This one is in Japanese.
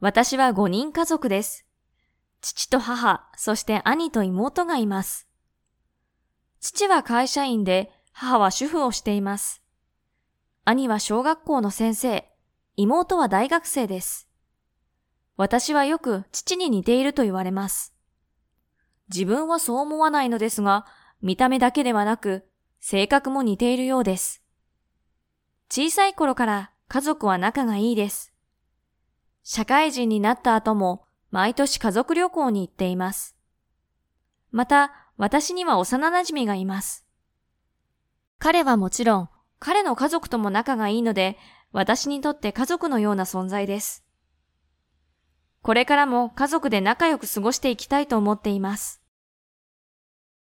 私は5人家族です。父と母、そして兄と妹がいます。父は会社員で、母は主婦をしています。兄は小学校の先生、妹は大学生です。私はよく父に似ていると言われます。自分はそう思わないのですが、見た目だけではなく、性格も似ているようです。小さい頃から家族は仲がいいです。社会人になった後も毎年家族旅行に行っています。また、私には幼馴染がいます。彼はもちろん、彼の家族とも仲がいいので、私にとって家族のような存在です。これからも家族で仲良く過ごしていきたいと思っています。